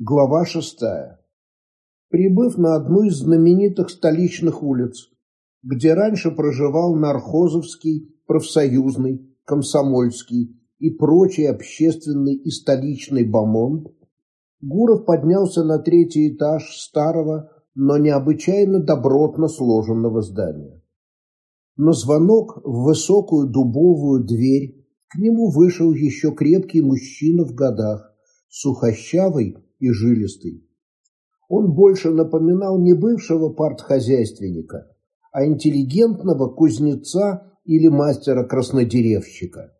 Глава шестая. Прибыв на одну из знаменитых столичных улиц, где раньше проживал Нархозовский, профсоюзный, комсомольский и прочий общественный и столичный бомонд, Гуров поднялся на третий этаж старого, но необычайно добротно сложенного здания. На звонок в высокую дубовую дверь к нему вышел еще крепкий мужчина в годах, сухощавый и жилистый. Он больше напоминал не бывшего партхозяйственника, а интеллигентного кузнеца или мастера-краснодеревщика.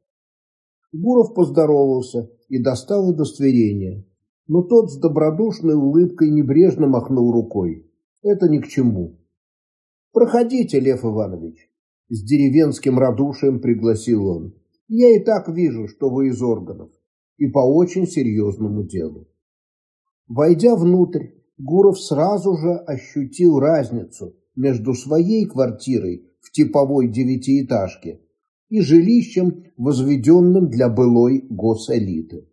Гуров поздоровался и достал удостоверение, но тот с добродушной улыбкой небрежно махнул рукой. Это ни к чему. «Проходите, Лев Иванович», – с деревенским радушием пригласил он. «Я и так вижу, что вы из органов, и по очень серьезному делу». Войдя внутрь, Гуров сразу же ощутил разницу между своей квартирой в типовой девятиэтажке и жилищем, возведенным для былой госэлиты.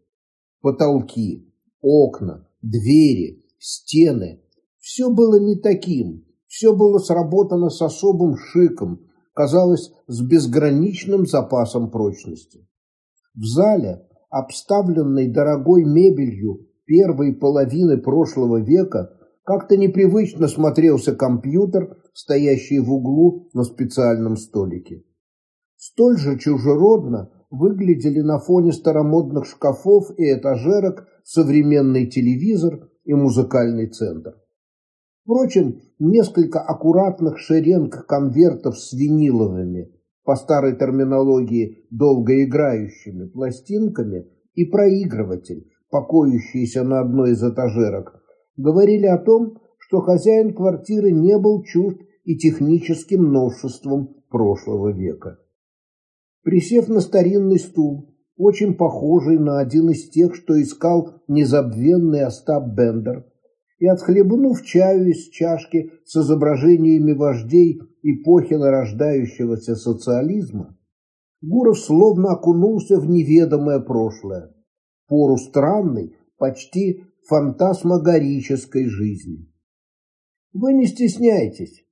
Потолки, окна, двери, стены – все было не таким, все было сработано с особым шиком, казалось, с безграничным запасом прочности. В зале, обставленной дорогой мебелью первой половины прошлого века как-то непривычно смотрелся компьютер, стоящий в углу на специальном столике. Столь же чужеродно выглядели на фоне старомодных шкафов и этажерок современный телевизор и музыкальный центр. Впрочем, несколько аккуратных шеренг конвертов с виниловыми, по старой терминологии долгоиграющими пластинками и проигрыватель, покоящиеся на одной из этажерок, говорили о том, что хозяин квартиры не был чужд и техническим новшеством прошлого века. Присев на старинный стул, очень похожий на один из тех, что искал незабвенный Остап Бендер, и отхлебнув чаю из чашки с изображениями вождей эпохи нарождающегося социализма, Гуров словно окунулся в неведомое прошлое пору странной, почти фантасмагорической жизни. Вы не стесняйтесь.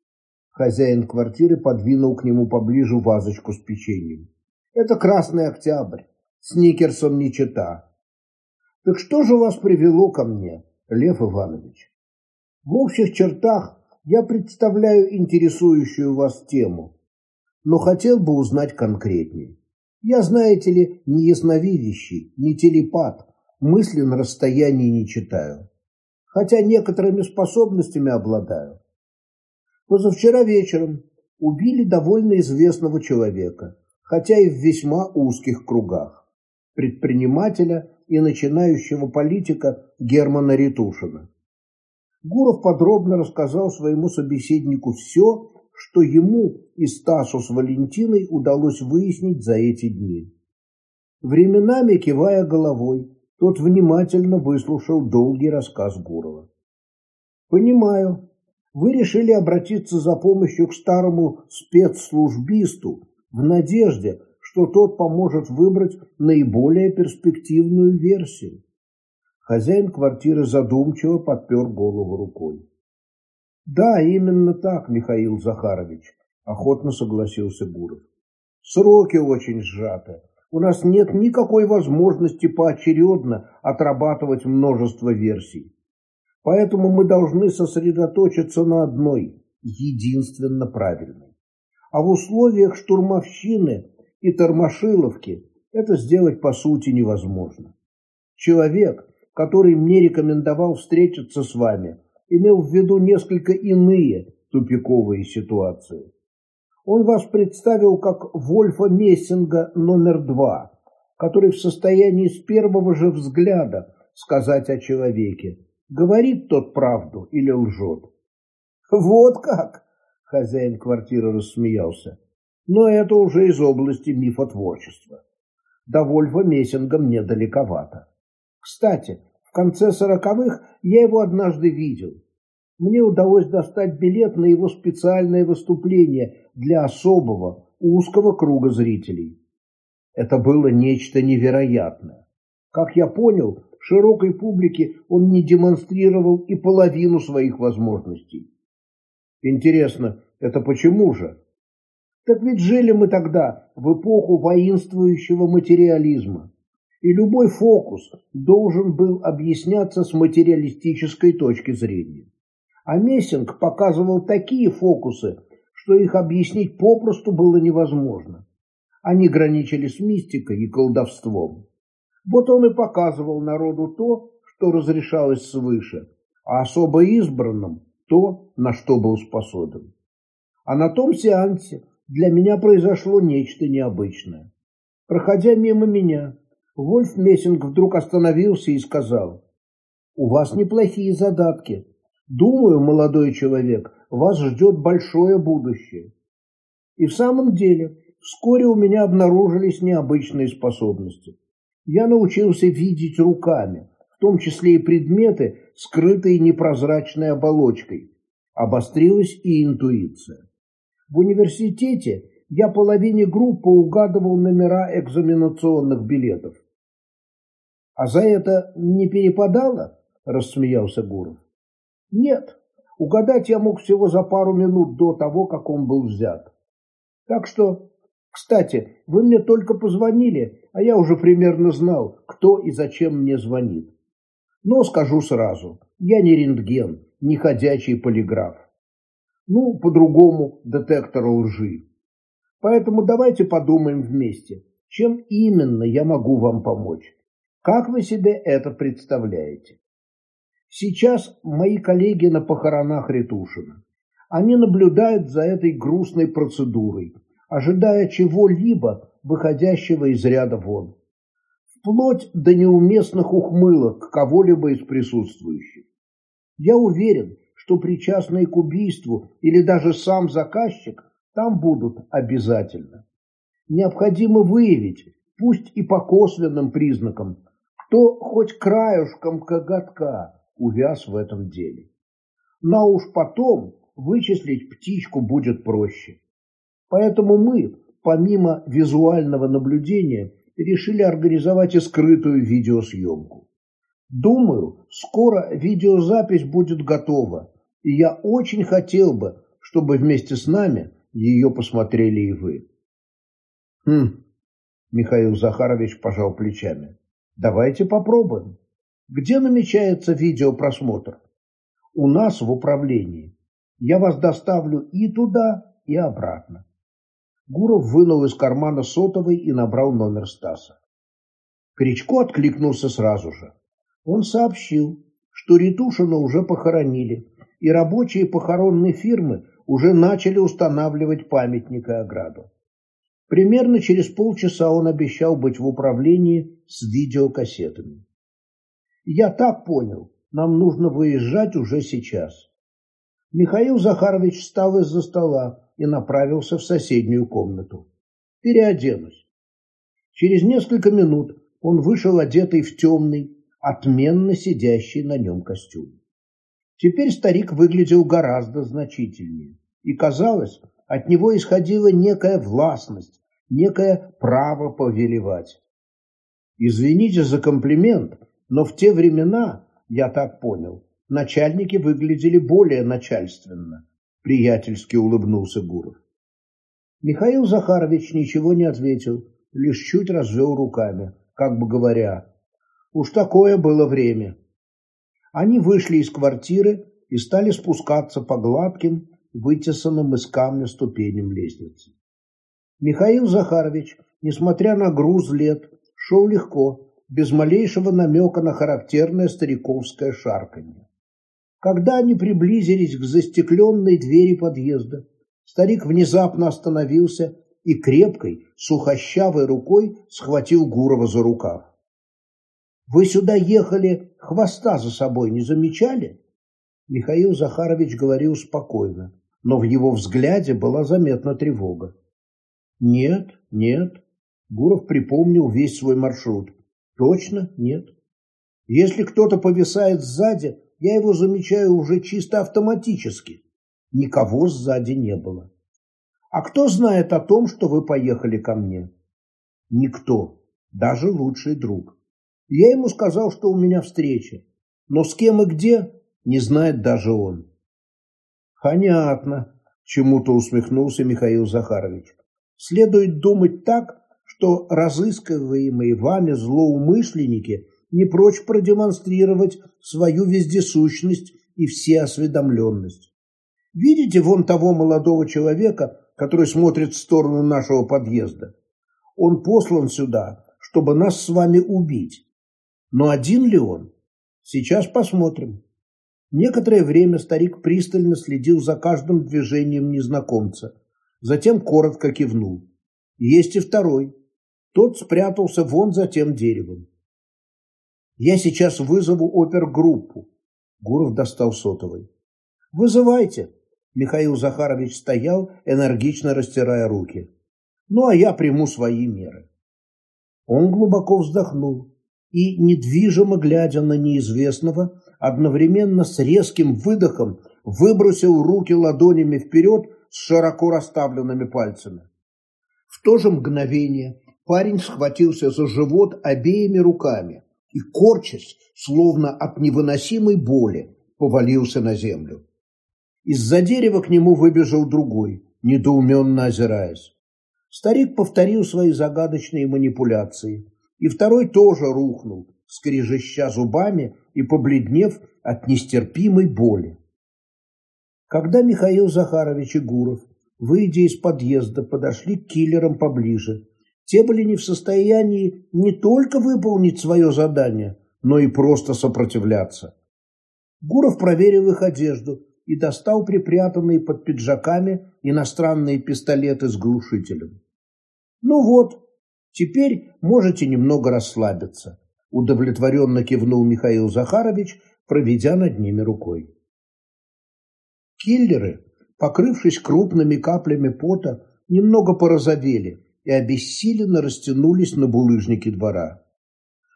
Хозяин квартиры подвинул к нему поближе вазочку с печеньем. Это красный октябрь, сникерсом не чита. Так что же вас привело ко мне, Лев Иванович? В общих чертах я представляю интересующую вас тему, но хотел бы узнать конкретнее. Я, знаете ли, не ясновидящий, не телепат, мысли на расстоянии не читаю. Хотя некоторыми способностями обладаю. Позавчера вечером убили довольно известного человека, хотя и в весьма узких кругах, предпринимателя и начинающего политика Германа Ритушина. Гуров подробно рассказал своему собеседнику все, что ему и Стасу с Валентиной удалось выяснить за эти дни. Временами, кивая головой, тот внимательно выслушал долгий рассказ Гурова. «Понимаю, вы решили обратиться за помощью к старому спецслужбисту в надежде, что тот поможет выбрать наиболее перспективную версию». Хозяин квартиры задумчиво подпер голову рукой. Да, именно так, Михаил Захарович, охотно согласился Гуров. Сроки очень сжаты. У нас нет никакой возможности поочередно отрабатывать множество версий. Поэтому мы должны сосредоточиться на одной, единственно правильной. А в условиях штурмовщины и тормошиловки это сделать по сути невозможно. Человек, который мне рекомендовал встретиться с вами, имел в виду несколько иные тупиковые ситуации. Он вас представил как Вольфа Мессинга номер два, который в состоянии с первого же взгляда сказать о человеке, говорит тот правду или лжет. Вот как! Хозяин квартиры рассмеялся. Но это уже из области мифотворчества. До Вольфа Мессинга мне далековато. Кстати, в конце сороковых я его однажды видел. Мне удалось достать билет на его специальное выступление для особого, узкого круга зрителей. Это было нечто невероятное. Как я понял, широкой публике он не демонстрировал и половину своих возможностей. Интересно, это почему же? Так ведь жили мы тогда в эпоху воинствующего материализма, и любой фокус должен был объясняться с материалистической точки зрения. А Мессинг показывал такие фокусы, что их объяснить попросту было невозможно. Они граничили с мистикой и колдовством. Вот он и показывал народу то, что разрешалось свыше, а особо избранным то, на что был способен. А на том сеансе для меня произошло нечто необычное. Проходя мимо меня, Вольф Мессинг вдруг остановился и сказал, «У вас неплохие задатки. Думаю, молодой человек, вас ждет большое будущее». И в самом деле, вскоре у меня обнаружились необычные способности. Я научился видеть руками, в том числе и предметы, скрытые непрозрачной оболочкой. Обострилась и интуиция. В университете я половине группы угадывал номера экзаменационных билетов. «А за это не перепадало?» – рассмеялся Гуров. «Нет, угадать я мог всего за пару минут до того, как он был взят. Так что, кстати, вы мне только позвонили, а я уже примерно знал, кто и зачем мне звонит. Но скажу сразу, я не рентген, не ходячий полиграф ну, по-другому детектор лжи. Поэтому давайте подумаем вместе, чем именно я могу вам помочь. Как вы себе это представляете? Сейчас мои коллеги на похоронах Ретушина. Они наблюдают за этой грустной процедурой, ожидая чего-либо, выходящего из ряда вон. Вплоть до неуместных ухмылок кого-либо из присутствующих. Я уверен, что причастные к убийству или даже сам заказчик там будут обязательно. Необходимо выявить, пусть и по косвенным признакам, кто хоть краюшком коготка увяз в этом деле. Но уж потом вычислить птичку будет проще. Поэтому мы, помимо визуального наблюдения, решили организовать и скрытую видеосъемку. Думаю, скоро видеозапись будет готова, и я очень хотел бы, чтобы вместе с нами ее посмотрели и вы. Хм, Михаил Захарович пожал плечами. Давайте попробуем. Где намечается видеопросмотр? У нас в управлении. Я вас доставлю и туда, и обратно. Гуров вынул из кармана сотовый и набрал номер Стаса. Кричко откликнулся сразу же. Он сообщил, что Ритушина уже похоронили, и рабочие похоронной фирмы уже начали устанавливать памятник и ограду. Примерно через полчаса он обещал быть в управлении с видеокассетами. Я так понял, нам нужно выезжать уже сейчас. Михаил Захарович встал из-за стола и направился в соседнюю комнату. Переоденусь. Через несколько минут он вышел одетый в темный, отменно сидящий на нем костюм. Теперь старик выглядел гораздо значительнее, и, казалось, от него исходила некая властность, некое право повелевать. Извините за комплимент, но в те времена, я так понял, начальники выглядели более начальственно, приятельски улыбнулся Гуров. Михаил Захарович ничего не ответил, лишь чуть развел руками, как бы говоря, уж такое было время. Они вышли из квартиры и стали спускаться по гладким, вытесанным из камня ступеням лестницы. Михаил Захарович, несмотря на груз лет, шел легко, без малейшего намека на характерное стариковское шарканье. Когда они приблизились к застекленной двери подъезда, старик внезапно остановился и крепкой, сухощавой рукой схватил Гурова за рукав. Вы сюда ехали, хвоста за собой не замечали? Михаил Захарович говорил спокойно, но в его взгляде была заметна тревога. Нет, нет. Гуров припомнил весь свой маршрут. Точно нет. Если кто-то повисает сзади, я его замечаю уже чисто автоматически. Никого сзади не было. А кто знает о том, что вы поехали ко мне? Никто, даже лучший друг. Я ему сказал, что у меня встреча, но с кем и где, не знает даже он. Понятно, чему-то усмехнулся Михаил Захарович. Следует думать так, что разыскиваемые вами злоумышленники не прочь продемонстрировать свою вездесущность и всеосведомленность. Видите вон того молодого человека, который смотрит в сторону нашего подъезда? Он послан сюда, чтобы нас с вами убить. Но один ли он? Сейчас посмотрим. Некоторое время старик пристально следил за каждым движением незнакомца, затем коротко кивнул. Есть и второй. Тот спрятался вон за тем деревом. Я сейчас вызову опергруппу. Гуров достал сотовый. Вызывайте. Михаил Захарович стоял, энергично растирая руки. Ну, а я приму свои меры. Он глубоко вздохнул и, недвижимо глядя на неизвестного, одновременно с резким выдохом выбросил руки ладонями вперед с широко расставленными пальцами. В то же мгновение парень схватился за живот обеими руками и, корчась, словно от невыносимой боли, повалился на землю. Из-за дерева к нему выбежал другой, недоуменно озираясь. Старик повторил свои загадочные манипуляции, и второй тоже рухнул, скрежеща зубами и побледнев от нестерпимой боли. Когда Михаил Захарович и Гуров, выйдя из подъезда, подошли к киллерам поближе, те были не в состоянии не только выполнить свое задание, но и просто сопротивляться. Гуров проверил их одежду и достал припрятанные под пиджаками иностранные пистолеты с глушителем. «Ну вот, теперь можете немного расслабиться», – удовлетворенно кивнул Михаил Захарович, проведя над ними рукой. Киллеры, покрывшись крупными каплями пота, немного порозовели и обессиленно растянулись на булыжнике двора.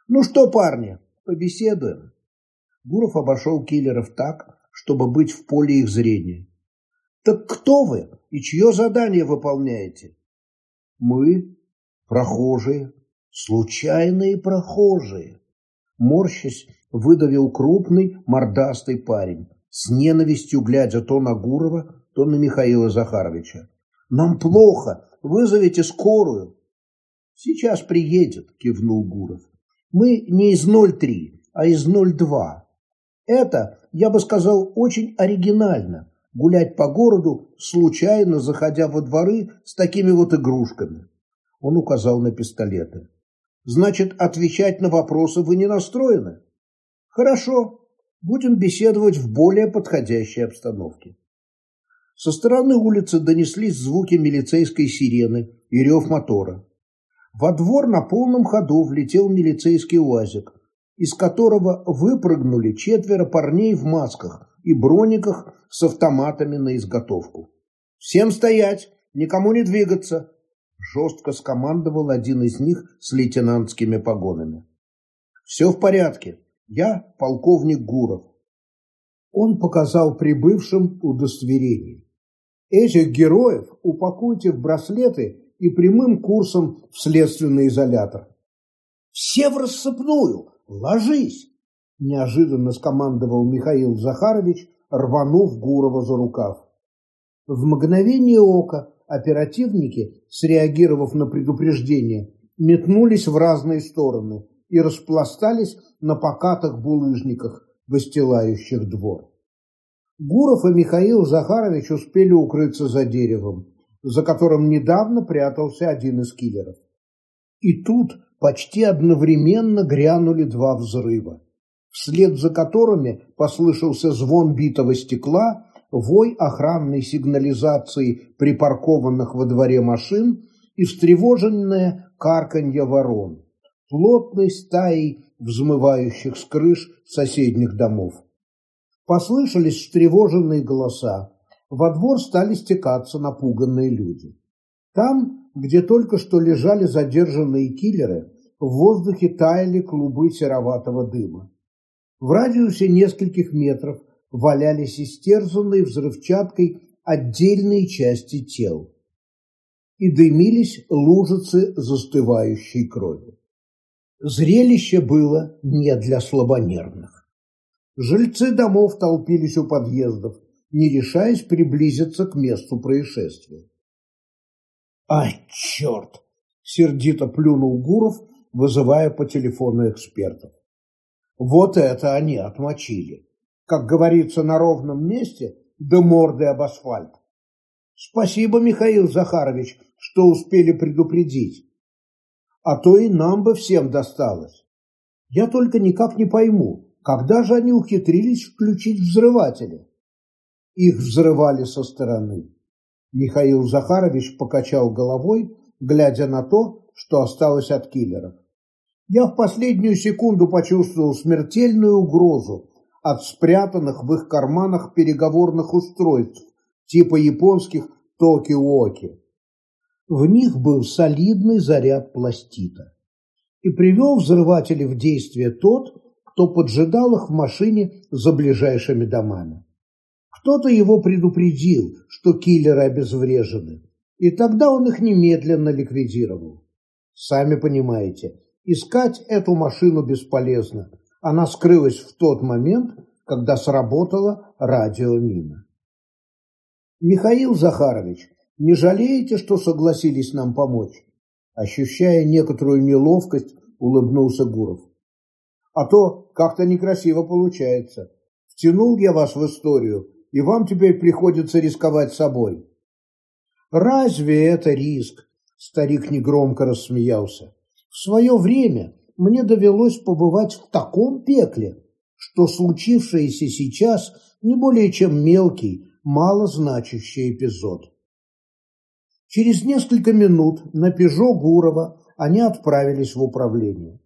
«Ну что, парни, побеседуем?» Гуров обошел киллеров так, чтобы быть в поле их зрения. «Так кто вы и чье задание выполняете?» «Мы – прохожие, случайные прохожие», морщась, выдавил крупный мордастый парень, с ненавистью глядя то на Гурова, то на Михаила Захаровича. «Нам плохо, Вызовите скорую. Сейчас приедет, кивнул Гуров. Мы не из 03, а из 02. Это, я бы сказал, очень оригинально гулять по городу, случайно заходя во дворы с такими вот игрушками. Он указал на пистолеты. Значит, отвечать на вопросы вы не настроены? Хорошо, будем беседовать в более подходящей обстановке. Со стороны улицы донеслись звуки милицейской сирены и рев мотора. Во двор на полном ходу влетел милицейский УАЗик, из которого выпрыгнули четверо парней в масках и брониках с автоматами на изготовку. «Всем стоять! Никому не двигаться!» Жестко скомандовал один из них с лейтенантскими погонами. «Все в порядке. Я полковник Гуров». Он показал прибывшим удостоверение. Этих героев упакуйте в браслеты и прямым курсом в следственный изолятор. «Все в рассыпную! Ложись!» – неожиданно скомандовал Михаил Захарович, рванув Гурова за рукав. В мгновение ока оперативники, среагировав на предупреждение, метнулись в разные стороны и распластались на покатых булыжниках, выстилающих двор. Гуров и Михаил Захарович успели укрыться за деревом, за которым недавно прятался один из киллеров. И тут почти одновременно грянули два взрыва, вслед за которыми послышался звон битого стекла, вой охранной сигнализации припаркованных во дворе машин и встревоженное карканье ворон, плотной стаей взмывающих с крыш соседних домов. Послышались встревоженные голоса. Во двор стали стекаться напуганные люди. Там, где только что лежали задержанные киллеры, в воздухе таяли клубы сероватого дыма. В радиусе нескольких метров валялись истерзанные взрывчаткой отдельные части тел. И дымились лужицы застывающей крови. Зрелище было не для слабонервных. Жильцы домов толпились у подъездов, не решаясь приблизиться к месту происшествия. «Ай, черт!» – сердито плюнул Гуров, вызывая по телефону экспертов. «Вот это они отмочили! Как говорится, на ровном месте, да морды об асфальт! Спасибо, Михаил Захарович, что успели предупредить а то и нам бы всем досталось. Я только никак не пойму, когда же они ухитрились включить взрыватели? Их взрывали со стороны. Михаил Захарович покачал головой, глядя на то, что осталось от киллеров. Я в последнюю секунду почувствовал смертельную угрозу от спрятанных в их карманах переговорных устройств типа японских Токиоки. В них был солидный заряд пластита. И привел взрыватели в действие тот, кто поджидал их в машине за ближайшими домами. Кто-то его предупредил, что киллеры обезврежены, и тогда он их немедленно ликвидировал. Сами понимаете, искать эту машину бесполезно. Она скрылась в тот момент, когда сработала радиомина. Михаил Захарович, не жалеете, что согласились нам помочь? Ощущая некоторую неловкость, улыбнулся Гуров. А то как-то некрасиво получается. Втянул я вас в историю, и вам теперь приходится рисковать собой. Разве это риск? Старик негромко рассмеялся. В свое время мне довелось побывать в таком пекле, что случившееся сейчас не более чем мелкий, малозначащий эпизод. Через несколько минут на «Пежо» Гурова они отправились в управление.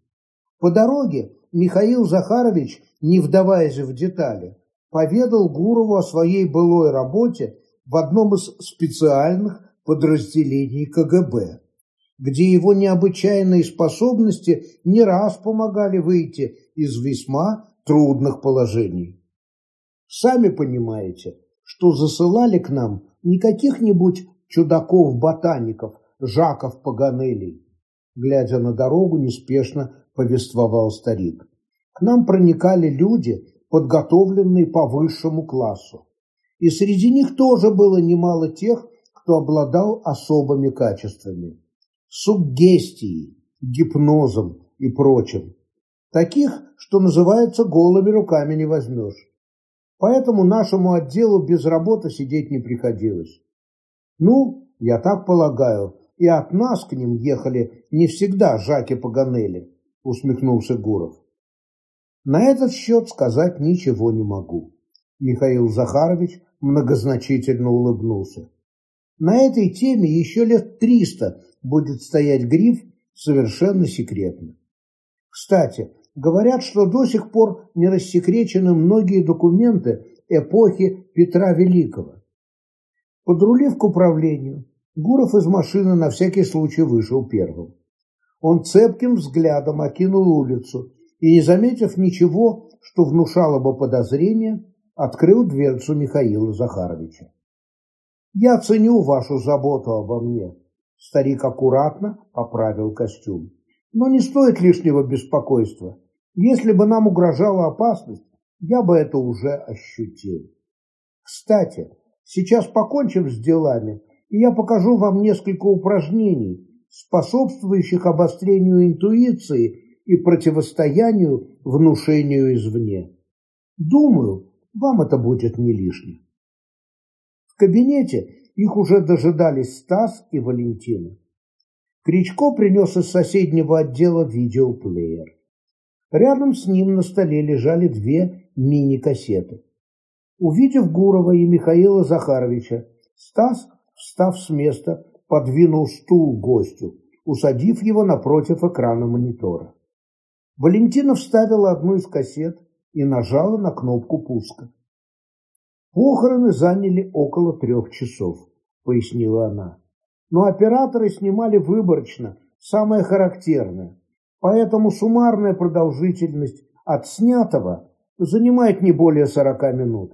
По дороге Михаил Захарович, не вдаваясь в детали, поведал Гурову о своей былой работе в одном из специальных подразделений КГБ, где его необычайные способности не раз помогали выйти из весьма трудных положений. Сами понимаете, что засылали к нам не каких-нибудь чудаков-ботаников, Жаков Паганелей. Глядя на дорогу, неспешно повествовал старик. К нам проникали люди, подготовленные по высшему классу. И среди них тоже было немало тех, кто обладал особыми качествами. Суггестией, гипнозом и прочим. Таких, что называется, голыми руками не возьмешь. Поэтому нашему отделу без работы сидеть не приходилось. Ну, я так полагаю, и от нас к ним ехали не всегда Жаки Паганелли, усмехнулся Гуров. На этот счет сказать ничего не могу. Михаил Захарович многозначительно улыбнулся. На этой теме еще лет триста будет стоять гриф совершенно секретно. Кстати, говорят, что до сих пор не рассекречены многие документы эпохи Петра Великого. Подрулив к управлению, Гуров из машины на всякий случай вышел первым. Он цепким взглядом окинул улицу и, не заметив ничего, что внушало бы подозрение, открыл дверцу Михаила Захаровича. «Я ценю вашу заботу обо мне», – старик аккуратно поправил костюм. «Но не стоит лишнего беспокойства. Если бы нам угрожала опасность, я бы это уже ощутил. Кстати, Сейчас покончим с делами, и я покажу вам несколько упражнений, способствующих обострению интуиции и противостоянию внушению извне. Думаю, вам это будет не лишним. В кабинете их уже дожидались Стас и Валентина. Кричко принес из соседнего отдела видеоплеер. Рядом с ним на столе лежали две мини-кассеты. Увидев Гурова и Михаила Захаровича, Стас, встав с места, подвинул стул гостю, усадив его напротив экрана монитора. Валентина вставила одну из кассет и нажала на кнопку пуска. «Похороны заняли около трех часов», — пояснила она. «Но операторы снимали выборочно, самое характерное, поэтому суммарная продолжительность от снятого занимает не более сорока минут.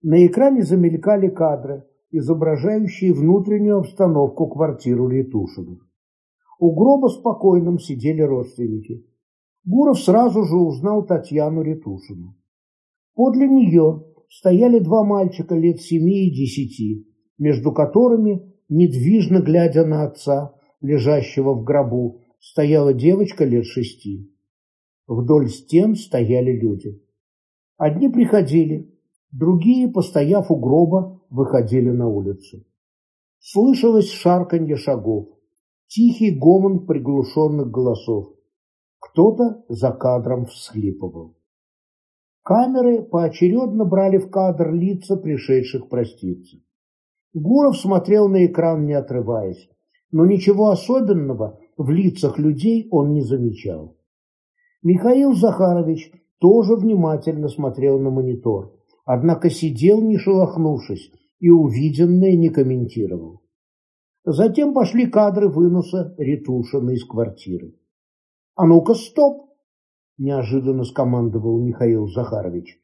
На экране замелькали кадры, изображающие внутреннюю обстановку квартиры Летушиных. У гроба спокойным сидели родственники. Гуров сразу же узнал Татьяну Ретушину. Подле нее стояли два мальчика лет семи и десяти, между которыми, недвижно глядя на отца, лежащего в гробу, стояла девочка лет шести. Вдоль стен стояли люди. Одни приходили, другие, постояв у гроба, выходили на улицу. Слышалось шарканье шагов, тихий гомон приглушенных голосов. Кто-то за кадром всхлипывал. Камеры поочередно брали в кадр лица пришедших проститься. Гуров смотрел на экран, не отрываясь, но ничего особенного в лицах людей он не замечал. Михаил Захарович тоже внимательно смотрел на монитор, однако сидел, не шелохнувшись, и увиденное не комментировал. Затем пошли кадры выноса Ретушина из квартиры. «А ну-ка, стоп!» – неожиданно скомандовал Михаил Захарович.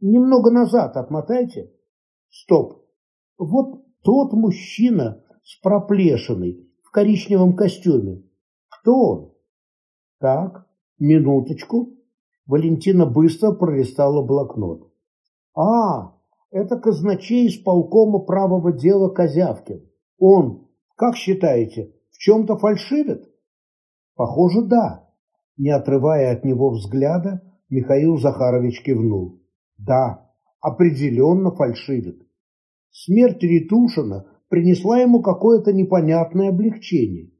«Немного назад отмотайте». «Стоп! Вот тот мужчина с проплешиной в коричневом костюме. Кто он?» «Так, минуточку». Валентина быстро пролистала блокнот. «А, это казначей из полкома правого дела Козявкин. Он, как считаете, в чем-то фальшивит?» «Похоже, да». Не отрывая от него взгляда, Михаил Захарович кивнул. Да, определенно фальшивит. Смерть Ритушина принесла ему какое-то непонятное облегчение.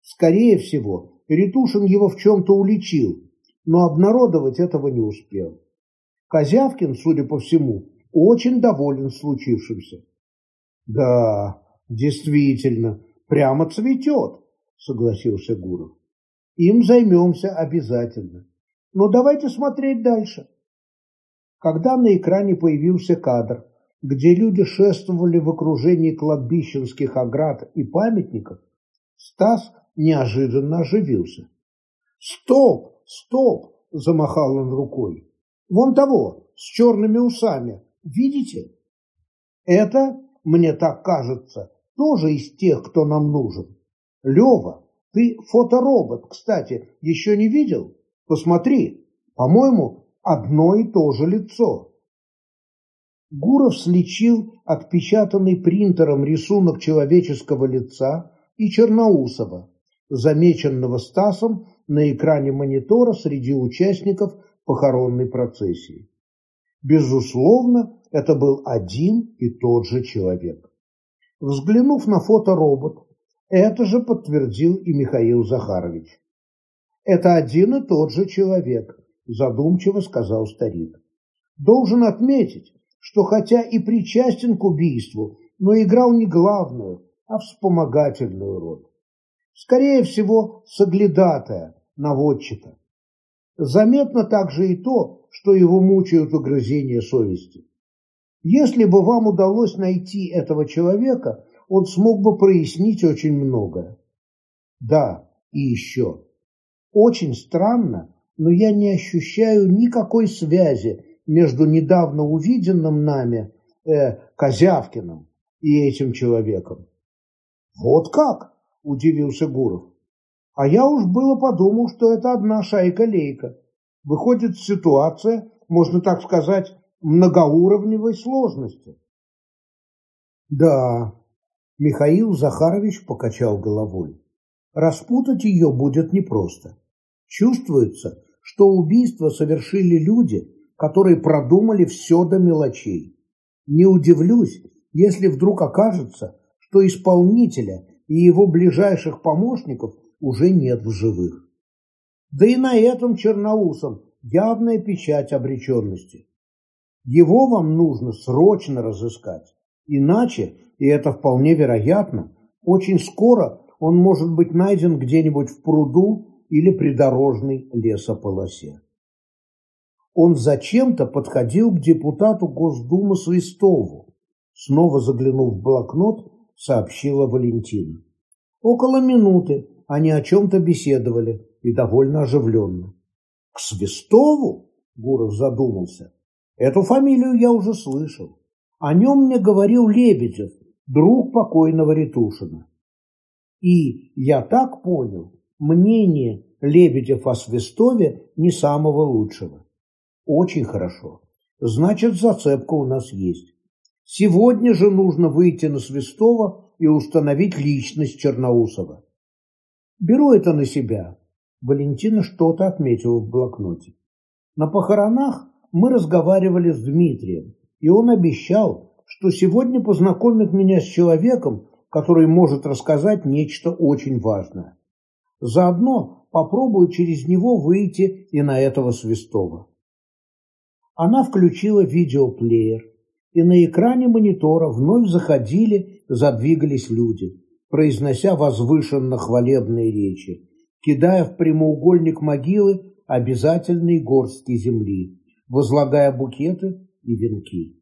Скорее всего, Ритушин его в чем-то уличил, но обнародовать этого не успел. Козявкин, судя по всему, очень доволен случившимся. Да, действительно, прямо цветет, согласился Гуров. Им займемся обязательно. Но давайте смотреть дальше. Когда на экране появился кадр, где люди шествовали в окружении кладбищенских оград и памятников, Стас неожиданно оживился. «Стоп! Стоп!» – замахал он рукой. «Вон того, с черными усами. Видите? Это, мне так кажется, тоже из тех, кто нам нужен. Лева, ты фоторобот, кстати, еще не видел? Посмотри, по-моему, одно и то же лицо. Гуров сличил отпечатанный принтером рисунок человеческого лица и Черноусова, замеченного Стасом на экране монитора среди участников похоронной процессии. Безусловно, это был один и тот же человек. Взглянув на фоторобот, это же подтвердил и Михаил Захарович. Это один и тот же человек, задумчиво сказал старик. Должен отметить, что хотя и причастен к убийству, но играл не главную, а вспомогательную роль. Скорее всего, соглядатая, наводчика. Заметно также и то, что его мучают угрызения совести. Если бы вам удалось найти этого человека, он смог бы прояснить очень многое. Да, и еще. Очень странно, но я не ощущаю никакой связи между недавно увиденным нами э, Козявкиным и этим человеком. Вот как? Удивился Гуров. А я уж было подумал, что это одна шайка-лейка. Выходит, ситуация, можно так сказать, многоуровневой сложности. Да, Михаил Захарович покачал головой. Распутать ее будет непросто. Чувствуется, что убийство совершили люди, которые продумали все до мелочей. Не удивлюсь, если вдруг окажется, что исполнителя и его ближайших помощников уже нет в живых. Да и на этом Черноусом явная печать обреченности. Его вам нужно срочно разыскать, иначе и это вполне вероятно, очень скоро он может быть найден где-нибудь в пруду или придорожной лесополосе. Он зачем-то подходил к депутату Госдумы Свистову. Снова заглянув в блокнот, сообщила Валентина. Около минуты они о чем-то беседовали и довольно оживленно. «К Свистову?» – Гуров задумался. «Эту фамилию я уже слышал. О нем мне говорил Лебедев, друг покойного Ретушина. И, я так понял, мнение Лебедев о Свистове не самого лучшего. Очень хорошо. Значит, зацепка у нас есть. Сегодня же нужно выйти на Свистова и установить личность Черноусова. Беру это на себя. Валентина что-то отметила в блокноте. На похоронах мы разговаривали с Дмитрием, и он обещал, что сегодня познакомит меня с человеком, который может рассказать нечто очень важное. Заодно попробую через него выйти и на этого Свистова. Она включила видеоплеер, и на экране монитора вновь заходили, задвигались люди, произнося возвышенно хвалебные речи, кидая в прямоугольник могилы обязательные горстки земли, возлагая букеты и венки.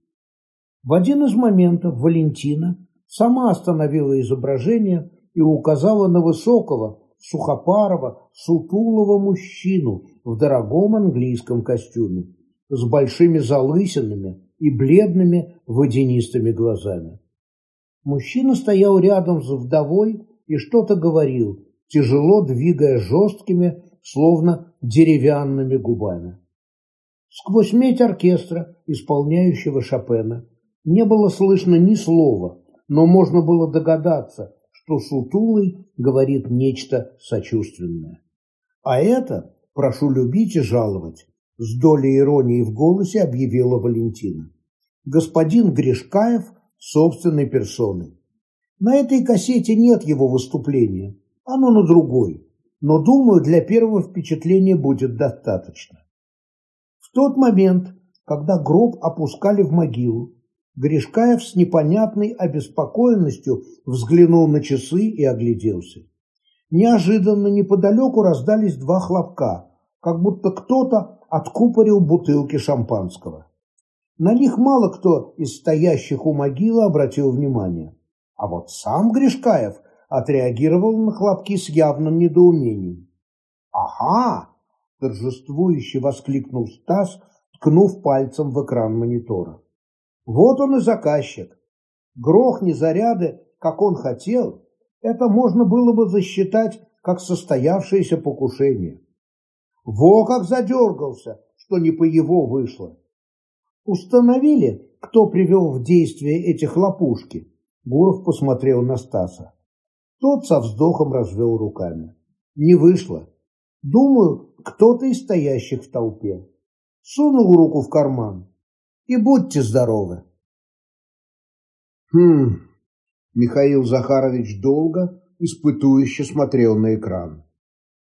В один из моментов Валентина сама остановила изображение и указала на высокого, сухопарого, сутулого мужчину в дорогом английском костюме с большими залысинами и бледными водянистыми глазами. Мужчина стоял рядом с вдовой и что-то говорил, тяжело двигая жесткими, словно деревянными губами. Сквозь медь оркестра, исполняющего Шопена, не было слышно ни слова, но можно было догадаться, что Сутулый говорит нечто сочувственное. А это, прошу любить и жаловать, с долей иронии в голосе объявила Валентина. Господин Гришкаев собственной персоной. На этой кассете нет его выступления, оно на другой, но, думаю, для первого впечатления будет достаточно. В тот момент, когда гроб опускали в могилу, Гришкаев с непонятной обеспокоенностью взглянул на часы и огляделся. Неожиданно неподалеку раздались два хлопка, как будто кто-то откупорил бутылки шампанского. На них мало кто из стоящих у могилы обратил внимание. А вот сам Гришкаев отреагировал на хлопки с явным недоумением. «Ага!» – торжествующе воскликнул Стас, ткнув пальцем в экран монитора. Вот он и заказчик. Грохни заряды, как он хотел, это можно было бы засчитать как состоявшееся покушение. Во как задергался, что не по его вышло. Установили, кто привел в действие эти хлопушки? Гуров посмотрел на Стаса. Тот со вздохом развел руками. Не вышло. Думаю, кто-то из стоящих в толпе. Сунул руку в карман и будьте здоровы. Хм, Михаил Захарович долго, испытующе смотрел на экран.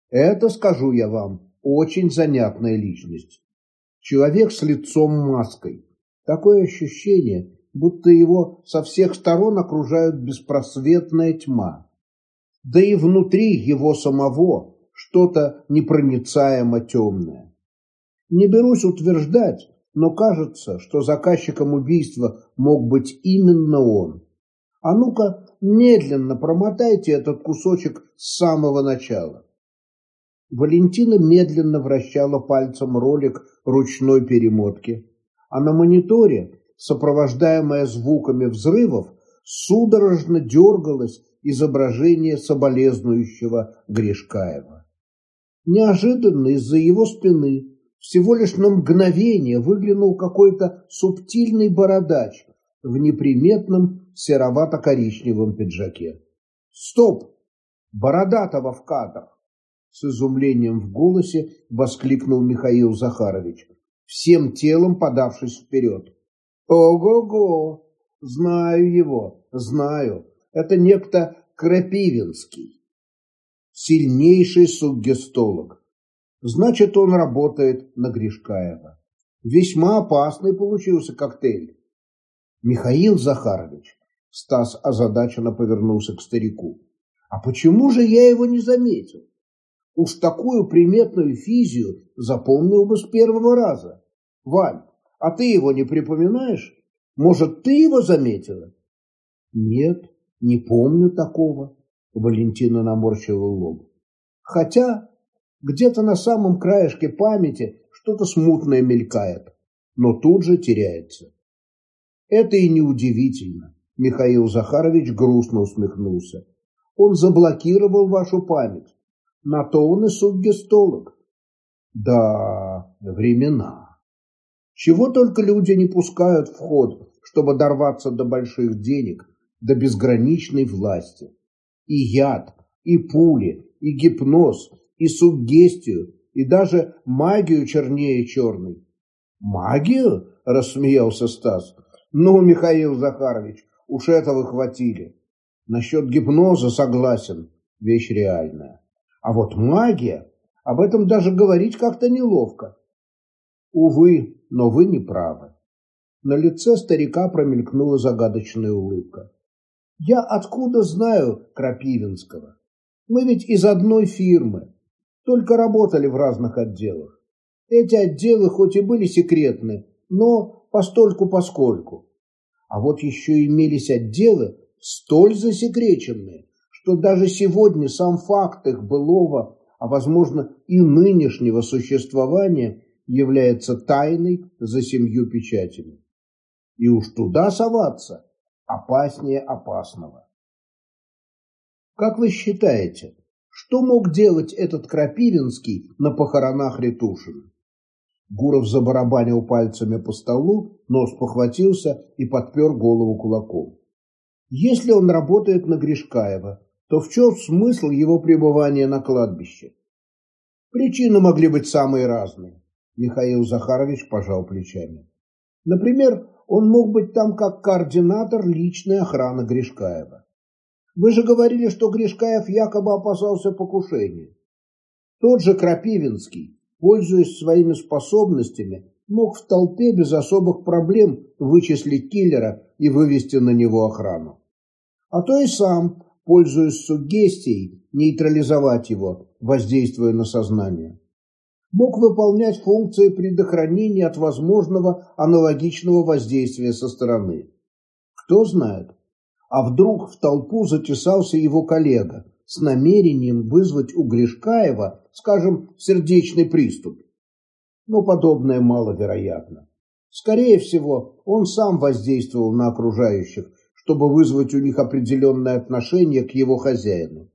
Это, скажу я вам, очень занятная личность. Человек с лицом маской. Такое ощущение, будто его со всех сторон окружают беспросветная тьма. Да и внутри его самого что-то непроницаемо темное. Не берусь утверждать, но кажется, что заказчиком убийства мог быть именно он. А ну-ка, медленно промотайте этот кусочек с самого начала. Валентина медленно вращала пальцем ролик ручной перемотки, а на мониторе, сопровождаемая звуками взрывов, судорожно дергалось изображение соболезнующего Гришкаева. Неожиданно из-за его спины всего лишь на мгновение выглянул какой-то субтильный бородач в неприметном серовато-коричневом пиджаке. «Стоп! Бородатого в кадр!» С изумлением в голосе воскликнул Михаил Захарович, всем телом подавшись вперед. «Ого-го! Знаю его, знаю. Это некто Крапивинский, сильнейший суггестолог. Значит, он работает на Гришкаева. Весьма опасный получился коктейль. Михаил Захарович, Стас озадаченно повернулся к старику. А почему же я его не заметил? Уж такую приметную физию запомнил бы с первого раза. Вань, а ты его не припоминаешь? Может, ты его заметила? Нет, не помню такого. Валентина наморщила лоб. Хотя где-то на самом краешке памяти что-то смутное мелькает, но тут же теряется. Это и неудивительно. Михаил Захарович грустно усмехнулся. Он заблокировал вашу память. На то он и суггестолог. Да, времена. Чего только люди не пускают в ход, чтобы дорваться до больших денег, до безграничной власти. И яд, и пули, и гипноз, и суггестию, и даже магию чернее черной. «Магию?» – рассмеялся Стас. «Ну, Михаил Захарович, уж этого хватили. Насчет гипноза согласен, вещь реальная. А вот магия, об этом даже говорить как-то неловко. Увы, но вы не правы. На лице старика промелькнула загадочная улыбка. Я откуда знаю Крапивинского? Мы ведь из одной фирмы, только работали в разных отделах. Эти отделы хоть и были секретны, но постольку-поскольку. А вот еще имелись отделы столь засекреченные, что даже сегодня сам факт их былого, а возможно и нынешнего существования является тайной за семью печатями. И уж туда соваться опаснее опасного. Как вы считаете, что мог делать этот Крапивинский на похоронах Ретушина? Гуров забарабанил пальцами по столу, нос похватился и подпер голову кулаком. Если он работает на Гришкаева, то в чем смысл его пребывания на кладбище? Причины могли быть самые разные. Михаил Захарович пожал плечами. Например, он мог быть там как координатор личной охраны Гришкаева. Вы же говорили, что Гришкаев якобы опасался покушения. Тот же Крапивинский пользуясь своими способностями, мог в толпе без особых проблем вычислить киллера и вывести на него охрану. А то и сам, пользуясь суггестией, нейтрализовать его, воздействуя на сознание. Мог выполнять функции предохранения от возможного аналогичного воздействия со стороны. Кто знает, а вдруг в толпу затесался его коллега, с намерением вызвать у Гришкаева, скажем, сердечный приступ. Но подобное маловероятно. Скорее всего, он сам воздействовал на окружающих, чтобы вызвать у них определенное отношение к его хозяину.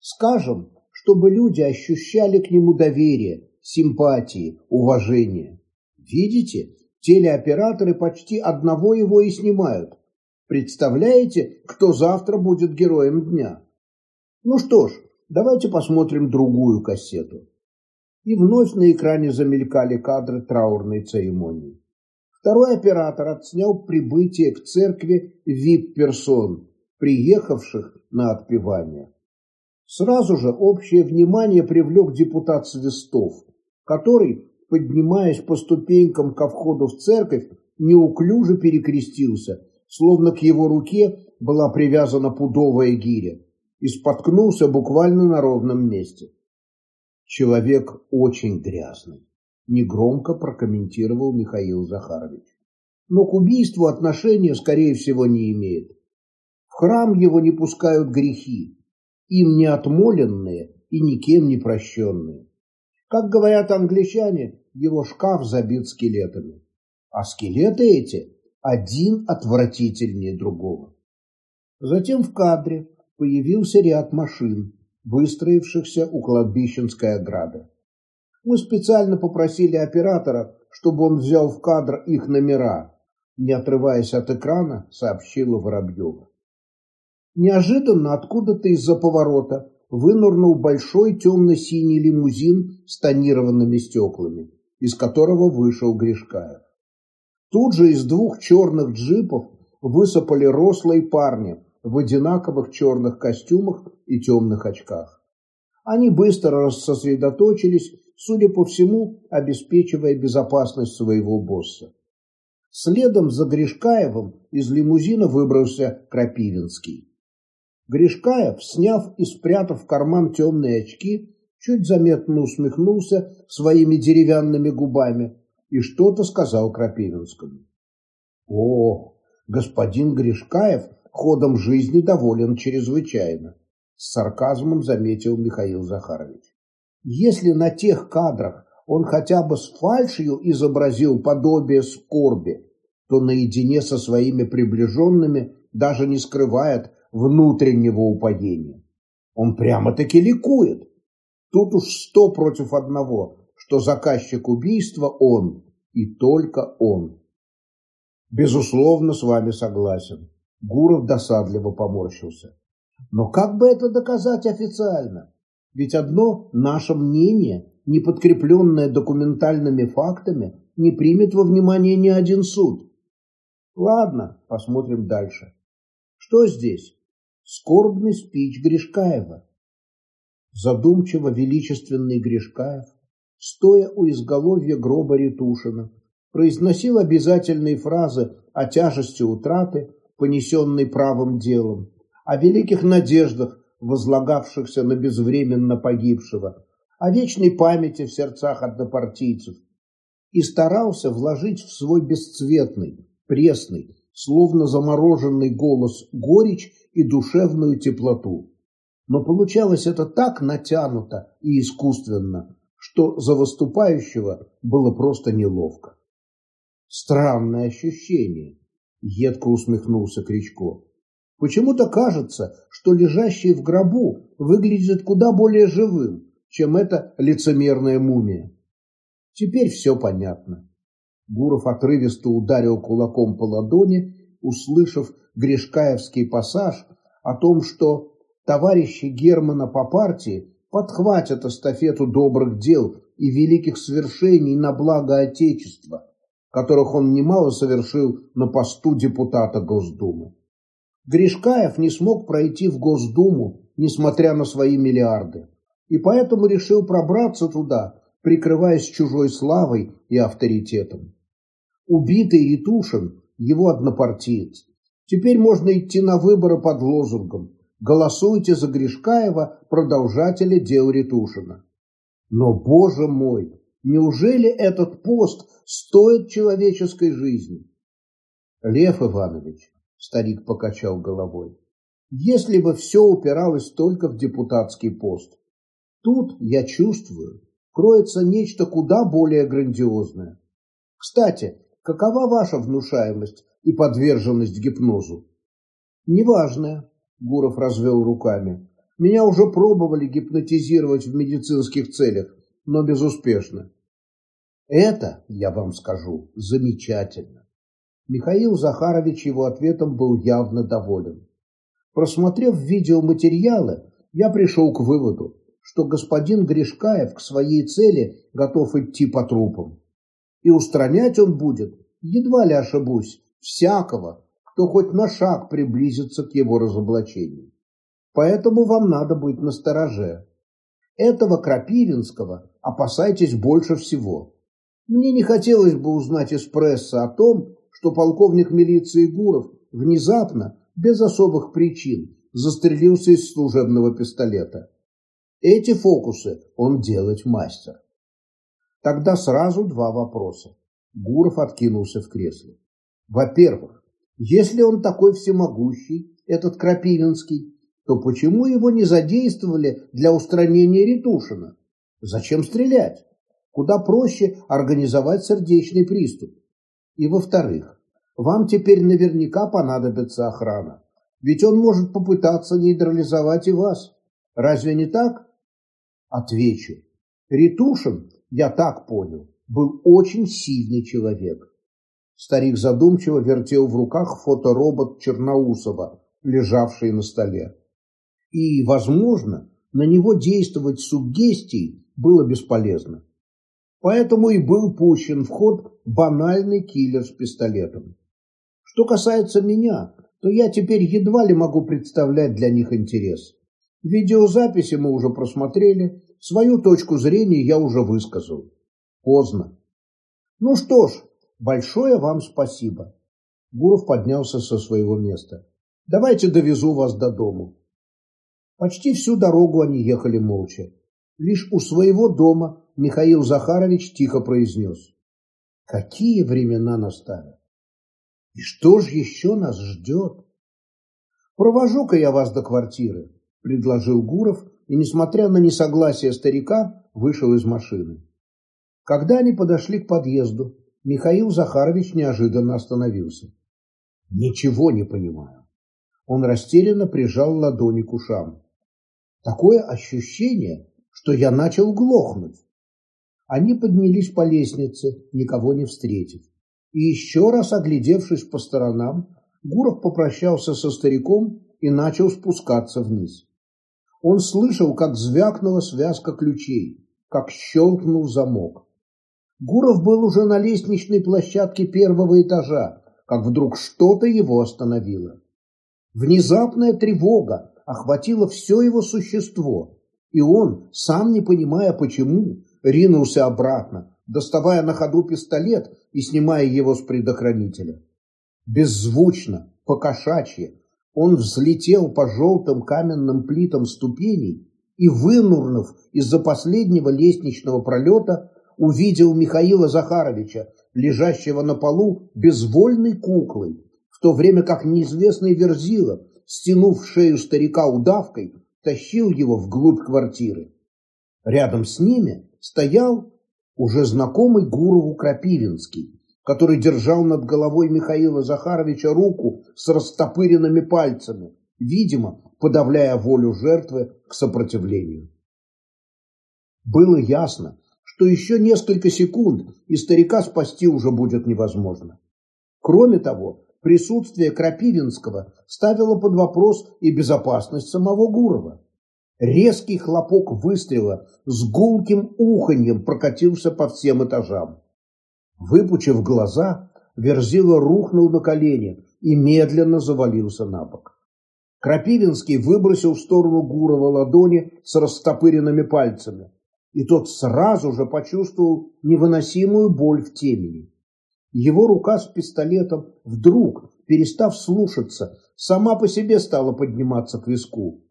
Скажем, чтобы люди ощущали к нему доверие, симпатии, уважение. Видите, телеоператоры почти одного его и снимают. Представляете, кто завтра будет героем дня? Ну что ж, давайте посмотрим другую кассету. И вновь на экране замелькали кадры траурной церемонии. Второй оператор отснял прибытие к церкви вип-персон, приехавших на отпевание. Сразу же общее внимание привлек депутат Свистов, который, поднимаясь по ступенькам ко входу в церковь, неуклюже перекрестился, словно к его руке была привязана пудовая гиря и споткнулся буквально на ровном месте. Человек очень грязный, негромко прокомментировал Михаил Захарович. Но к убийству отношения, скорее всего, не имеет. В храм его не пускают грехи, им не отмоленные и никем не прощенные. Как говорят англичане, его шкаф забит скелетами. А скелеты эти один отвратительнее другого. Затем в кадре появился ряд машин, выстроившихся у кладбищенской ограды. Мы специально попросили оператора, чтобы он взял в кадр их номера, не отрываясь от экрана, сообщила Воробьева. Неожиданно откуда-то из-за поворота вынырнул большой темно-синий лимузин с тонированными стеклами, из которого вышел Гришкаев. Тут же из двух черных джипов высыпали рослые парни в одинаковых черных костюмах и темных очках. Они быстро сосредоточились, судя по всему, обеспечивая безопасность своего босса. Следом за Гришкаевым из лимузина выбрался Крапивинский. Гришкаев, сняв и спрятав в карман темные очки, чуть заметно усмехнулся своими деревянными губами и что-то сказал Крапивинскому. «О, господин Гришкаев ходом жизни доволен чрезвычайно, с сарказмом заметил Михаил Захарович. Если на тех кадрах он хотя бы с фальшью изобразил подобие скорби, то наедине со своими приближенными даже не скрывает внутреннего упадения. Он прямо-таки ликует. Тут уж сто против одного, что заказчик убийства он и только он. Безусловно, с вами согласен. Гуров досадливо поморщился. Но как бы это доказать официально? Ведь одно наше мнение, не подкрепленное документальными фактами, не примет во внимание ни один суд. Ладно, посмотрим дальше. Что здесь? Скорбный спич Гришкаева. Задумчиво величественный Гришкаев, стоя у изголовья гроба Ретушина, произносил обязательные фразы о тяжести утраты, понесенной правым делом, о великих надеждах, возлагавшихся на безвременно погибшего, о вечной памяти в сердцах однопартийцев, и старался вложить в свой бесцветный, пресный, словно замороженный голос горечь и душевную теплоту. Но получалось это так натянуто и искусственно, что за выступающего было просто неловко. Странное ощущение, едко усмехнулся Кричко. Почему-то кажется, что лежащий в гробу выглядит куда более живым, чем эта лицемерная мумия. Теперь все понятно. Гуров отрывисто ударил кулаком по ладони, услышав Гришкаевский пассаж о том, что товарищи Германа по партии подхватят эстафету добрых дел и великих свершений на благо Отечества, которых он немало совершил на посту депутата Госдумы. Гришкаев не смог пройти в Госдуму, несмотря на свои миллиарды, и поэтому решил пробраться туда, прикрываясь чужой славой и авторитетом. Убитый Ретушин – его однопартиец. Теперь можно идти на выборы под лозунгом «Голосуйте за Гришкаева, продолжателя дел Ретушина». Но, боже мой, неужели этот пост стоит человеческой жизни? Лев Иванович, старик покачал головой, если бы все упиралось только в депутатский пост. Тут, я чувствую, кроется нечто куда более грандиозное. Кстати, какова ваша внушаемость и подверженность гипнозу? Неважная, Гуров развел руками. Меня уже пробовали гипнотизировать в медицинских целях, но безуспешно. Это, я вам скажу, замечательно. Михаил Захарович его ответом был явно доволен. Просмотрев видеоматериалы, я пришел к выводу, что господин Гришкаев к своей цели готов идти по трупам. И устранять он будет, едва ли ошибусь, всякого, кто хоть на шаг приблизится к его разоблачению. Поэтому вам надо быть настороже. Этого Крапивинского опасайтесь больше всего. Мне не хотелось бы узнать из прессы о том, что полковник милиции Гуров внезапно, без особых причин, застрелился из служебного пистолета. Эти фокусы он делать мастер. Тогда сразу два вопроса. Гуров откинулся в кресле. Во-первых, если он такой всемогущий, этот Крапивинский, то почему его не задействовали для устранения Ретушина? Зачем стрелять? Куда проще организовать сердечный приступ. И во-вторых, вам теперь наверняка понадобится охрана, ведь он может попытаться нейтрализовать и вас. Разве не так? Отвечу. Ретушин, я так понял, был очень сильный человек. Старик задумчиво вертел в руках фоторобот Черноусова, лежавший на столе. И, возможно, на него действовать суггестией было бесполезно. Поэтому и был пущен в ход банальный киллер с пистолетом. Что касается меня, то я теперь едва ли могу представлять для них интерес. Видеозаписи мы уже просмотрели, свою точку зрения я уже высказал. Поздно. Ну что ж, большое вам спасибо. Гуров поднялся со своего места. Давайте довезу вас до дому. Почти всю дорогу они ехали молча. Лишь у своего дома Михаил Захарович тихо произнес. Какие времена настали? И что ж еще нас ждет? Провожу-ка я вас до квартиры предложил Гуров и, несмотря на несогласие старика, вышел из машины. Когда они подошли к подъезду, Михаил Захарович неожиданно остановился. «Ничего не понимаю. Он растерянно прижал ладони к ушам. Такое ощущение, что я начал глохнуть. Они поднялись по лестнице, никого не встретив. И еще раз оглядевшись по сторонам, Гуров попрощался со стариком и начал спускаться вниз. Он слышал, как звякнула связка ключей, как щелкнул замок. Гуров был уже на лестничной площадке первого этажа, как вдруг что-то его остановило. Внезапная тревога охватила все его существо, и он, сам не понимая почему, ринулся обратно, доставая на ходу пистолет и снимая его с предохранителя. Беззвучно, покошачье, он взлетел по желтым каменным плитам ступеней и, вынурнув из-за последнего лестничного пролета, увидел Михаила Захаровича, лежащего на полу безвольной куклой, в то время как неизвестный Верзила, стянув шею старика удавкой, тащил его вглубь квартиры. Рядом с ними стоял уже знакомый Гурову Крапивинский, который держал над головой Михаила Захаровича руку с растопыренными пальцами, видимо, подавляя волю жертвы к сопротивлению. Было ясно, что еще несколько секунд и старика спасти уже будет невозможно. Кроме того, присутствие Крапивинского ставило под вопрос и безопасность самого Гурова. Резкий хлопок выстрела с гулким уханьем прокатился по всем этажам. Выпучив глаза, Верзила рухнул на колени и медленно завалился на бок. Крапивинский выбросил в сторону Гурова ладони с растопыренными пальцами и тот сразу же почувствовал невыносимую боль в темени. Его рука с пистолетом вдруг, перестав слушаться, сама по себе стала подниматься к виску.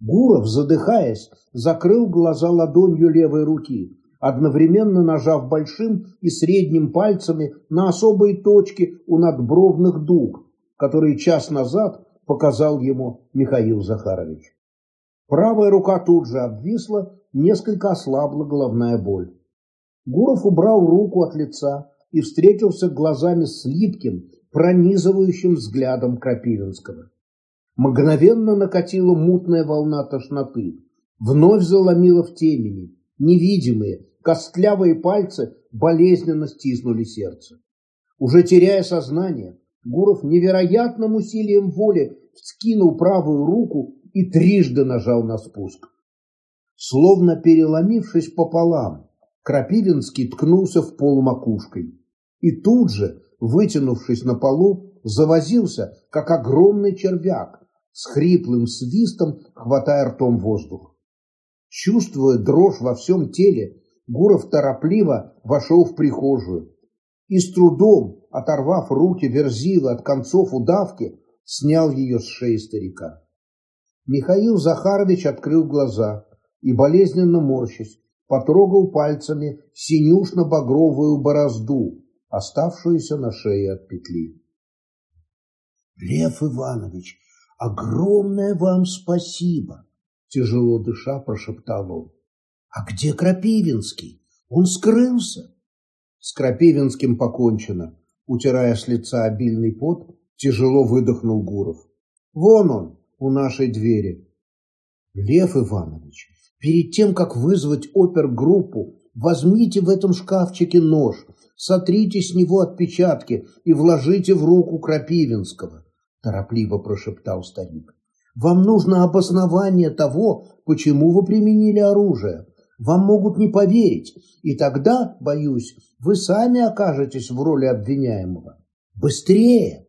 Гуров, задыхаясь, закрыл глаза ладонью левой руки, одновременно нажав большим и средним пальцами на особые точки у надбровных дуг, которые час назад показал ему Михаил Захарович. Правая рука тут же обвисла, несколько ослабла головная боль. Гуров убрал руку от лица и встретился глазами с липким, пронизывающим взглядом Крапивинского. Мгновенно накатила мутная волна тошноты. Вновь заломила в темени. Невидимые, костлявые пальцы болезненно стиснули сердце. Уже теряя сознание, Гуров невероятным усилием воли вскинул правую руку и трижды нажал на спуск. Словно переломившись пополам, Крапивинский ткнулся в пол макушкой. И тут же, вытянувшись на полу, завозился, как огромный червяк, с хриплым свистом, хватая ртом воздух. Чувствуя дрожь во всем теле, Гуров торопливо вошел в прихожую и с трудом, оторвав руки Верзила от концов удавки, снял ее с шеи старика. Михаил Захарович открыл глаза и, болезненно морщась, потрогал пальцами синюшно-багровую борозду, оставшуюся на шее от петли. «Лев Иванович, огромное вам спасибо!» Тяжело дыша прошептал он. «А где Крапивинский? Он скрылся?» С Крапивинским покончено. Утирая с лица обильный пот, тяжело выдохнул Гуров. «Вон он, у нашей двери. Лев Иванович, перед тем, как вызвать опергруппу, возьмите в этом шкафчике нож, сотрите с него отпечатки и вложите в руку Крапивинского, торопливо прошептал старик. Вам нужно обоснование того, почему вы применили оружие. Вам могут не поверить, и тогда, боюсь, вы сами окажетесь в роли обвиняемого. Быстрее!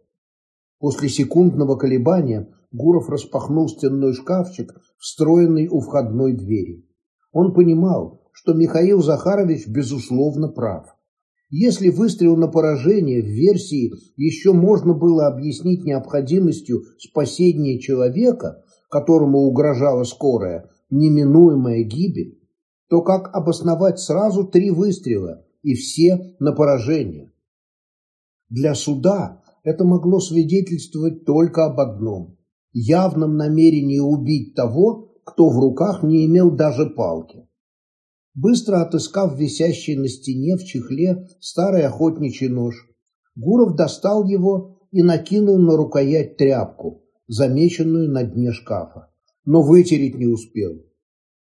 После секундного колебания Гуров распахнул стенной шкафчик, встроенный у входной двери. Он понимал, что Михаил Захарович безусловно прав. Если выстрел на поражение в версии еще можно было объяснить необходимостью спасения человека, которому угрожала скорая, неминуемая гибель, то как обосновать сразу три выстрела и все на поражение? Для суда это могло свидетельствовать только об одном явном намерении убить того, кто в руках не имел даже палки. Быстро отыскав висящий на стене в чехле старый охотничий нож, Гуров достал его и накинул на рукоять тряпку, замеченную на дне шкафа, но вытереть не успел.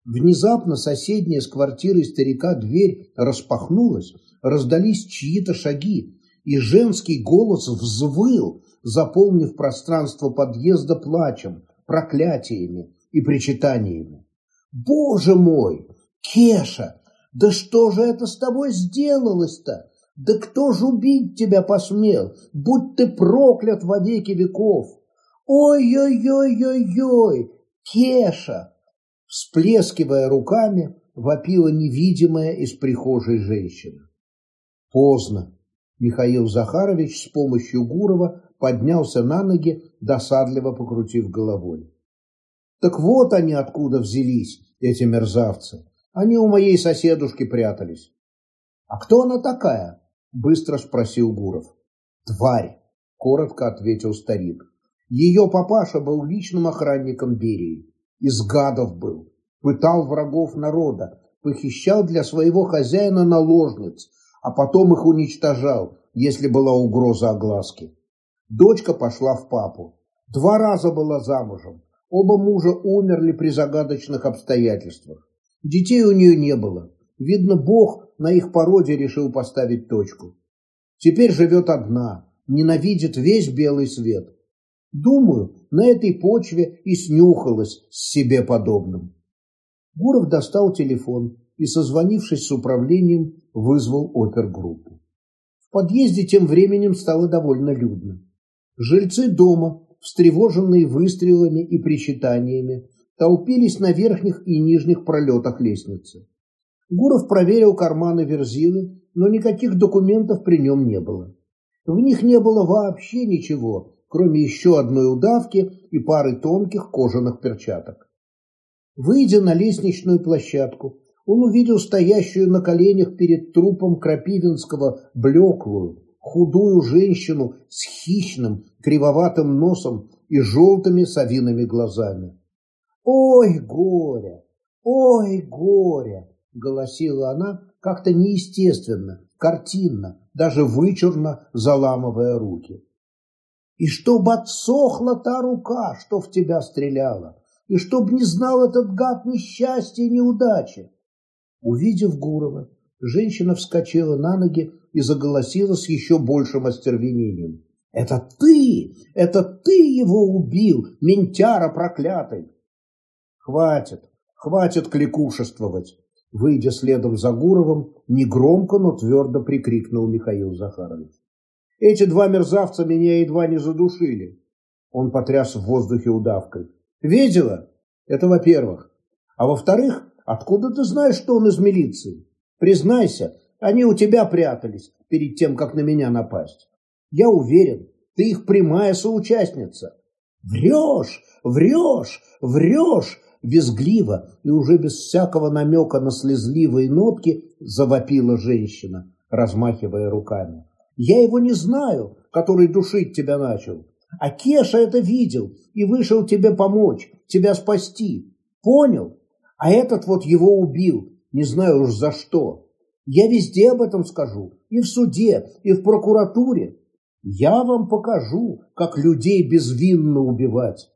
Внезапно соседняя с квартирой старика дверь распахнулась, раздались чьи-то шаги, и женский голос взвыл, заполнив пространство подъезда плачем, проклятиями и причитаниями. «Боже мой! Кеша! Да что же это с тобой сделалось-то? Да кто ж убить тебя посмел? Будь ты проклят во веки веков! Ой-ой-ой-ой-ой! Кеша!» Всплескивая руками, вопила невидимая из прихожей женщина. Поздно. Михаил Захарович с помощью Гурова поднялся на ноги, досадливо покрутив головой. Так вот они откуда взялись, эти мерзавцы. Они у моей соседушки прятались. А кто она такая? Быстро спросил Гуров. Тварь, коротко ответил старик. Ее папаша был личным охранником Берии. Из гадов был. Пытал врагов народа, похищал для своего хозяина наложниц, а потом их уничтожал, если была угроза огласки. Дочка пошла в папу. Два раза была замужем. Оба мужа умерли при загадочных обстоятельствах. Детей у нее не было. Видно, Бог на их породе решил поставить точку. Теперь живет одна, ненавидит весь белый свет. Думаю, на этой почве и снюхалась с себе подобным. Гуров достал телефон и, созвонившись с управлением, вызвал опергруппу. В подъезде тем временем стало довольно людно. Жильцы дома, встревоженные выстрелами и причитаниями, толпились на верхних и нижних пролетах лестницы. Гуров проверил карманы Верзилы, но никаких документов при нем не было. В них не было вообще ничего, кроме еще одной удавки и пары тонких кожаных перчаток. Выйдя на лестничную площадку, он увидел стоящую на коленях перед трупом Крапивинского блеклую, худую женщину с хищным, кривоватым носом и желтыми совиными глазами. «Ой, горе! Ой, горе!» — голосила она как-то неестественно, картинно, даже вычурно заламывая руки. «И чтоб отсохла та рука, что в тебя стреляла, и чтоб не знал этот гад несчастья и неудачи!» Увидев Гурова, женщина вскочила на ноги и заголосила с еще большим остервенением. «Это ты! Это ты его убил, ментяра проклятый!» «Хватит, хватит кликушествовать!» Выйдя следом за Гуровым, негромко, но твердо прикрикнул Михаил Захарович. «Эти два мерзавца меня едва не задушили!» Он потряс в воздухе удавкой. «Видела? Это во-первых. А во-вторых, Откуда ты знаешь, что он из милиции? Признайся, они у тебя прятались перед тем, как на меня напасть. Я уверен, ты их прямая соучастница. Врешь, врешь, врешь, визгливо и уже без всякого намека на слезливые нотки завопила женщина, размахивая руками. Я его не знаю, который душить тебя начал. А Кеша это видел и вышел тебе помочь, тебя спасти. Понял? А этот вот его убил, не знаю уж за что. Я везде об этом скажу, и в суде, и в прокуратуре. Я вам покажу, как людей безвинно убивать.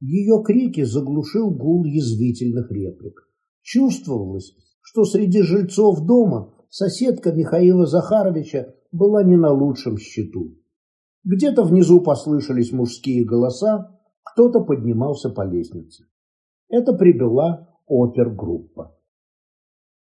Ее крики заглушил гул язвительных реплик. Чувствовалось, что среди жильцов дома соседка Михаила Захаровича была не на лучшем счету. Где-то внизу послышались мужские голоса, кто-то поднимался по лестнице. Это прибыла опергруппа.